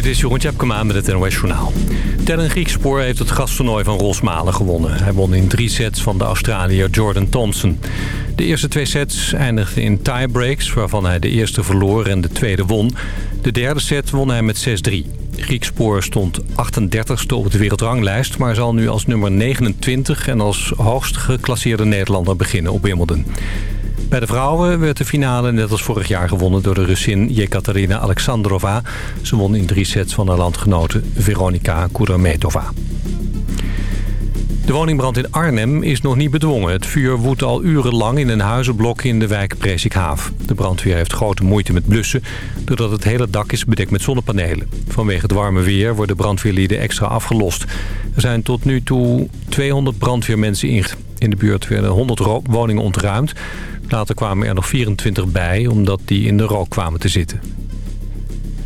Dit is Jeroen Tjepkema met het NOS Journaal. Tellen Griekspoor heeft het gastoernooi van Rosmalen gewonnen. Hij won in drie sets van de Australiër Jordan Thompson. De eerste twee sets eindigden in tiebreaks... waarvan hij de eerste verloor en de tweede won. De derde set won hij met 6-3. Griekspoor stond 38ste op de wereldranglijst... maar zal nu als nummer 29 en als hoogst geclasseerde Nederlander beginnen op Wimbledon. Bij de vrouwen werd de finale net als vorig jaar gewonnen door de Russin Jekaterina Alexandrova. Ze won in drie sets van haar landgenote Veronika Kudermetova. De woningbrand in Arnhem is nog niet bedwongen. Het vuur woedt al urenlang in een huizenblok in de wijk Presikhaaf. De brandweer heeft grote moeite met blussen... doordat het hele dak is bedekt met zonnepanelen. Vanwege het warme weer worden brandweerlieden extra afgelost. Er zijn tot nu toe 200 brandweermensen in. In de buurt werden 100 woningen ontruimd. Later kwamen er nog 24 bij, omdat die in de rook kwamen te zitten.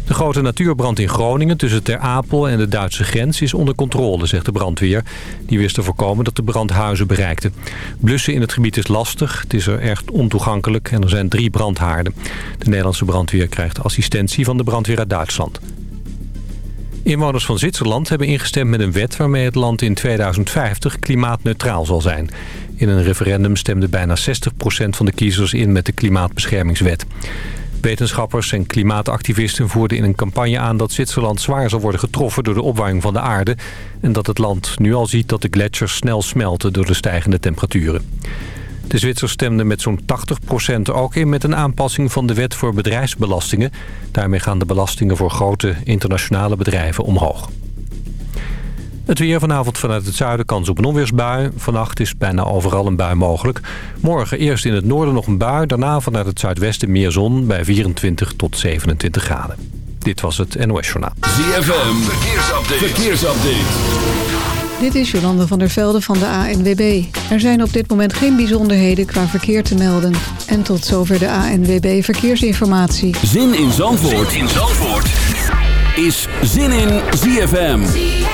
De grote natuurbrand in Groningen tussen Ter Apel en de Duitse grens is onder controle, zegt de brandweer. Die wist te voorkomen dat de brand huizen bereikte. Blussen in het gebied is lastig, het is er echt ontoegankelijk en er zijn drie brandhaarden. De Nederlandse brandweer krijgt assistentie van de brandweer uit Duitsland. Inwoners van Zwitserland hebben ingestemd met een wet waarmee het land in 2050 klimaatneutraal zal zijn. In een referendum stemde bijna 60% van de kiezers in met de klimaatbeschermingswet. Wetenschappers en klimaatactivisten voerden in een campagne aan dat Zwitserland zwaar zal worden getroffen door de opwarming van de aarde. En dat het land nu al ziet dat de gletsjers snel smelten door de stijgende temperaturen. De Zwitsers stemden met zo'n 80% ook in met een aanpassing van de wet voor bedrijfsbelastingen. Daarmee gaan de belastingen voor grote internationale bedrijven omhoog. Het weer vanavond vanuit het zuiden kans op een onweersbui. Vannacht is bijna overal een bui mogelijk. Morgen eerst in het noorden nog een bui. Daarna vanuit het zuidwesten meer zon bij 24 tot 27 graden. Dit was het NOS Journaal. ZFM, verkeersupdate. verkeersupdate. Dit is Jolande van der Velde van de ANWB. Er zijn op dit moment geen bijzonderheden qua verkeer te melden. En tot zover de ANWB Verkeersinformatie. Zin in Zandvoort, zin in Zandvoort. is Zin in ZFM.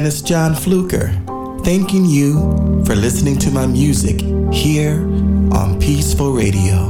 Is pianist John Fluker, thanking you for listening to my music here on Peaceful Radio.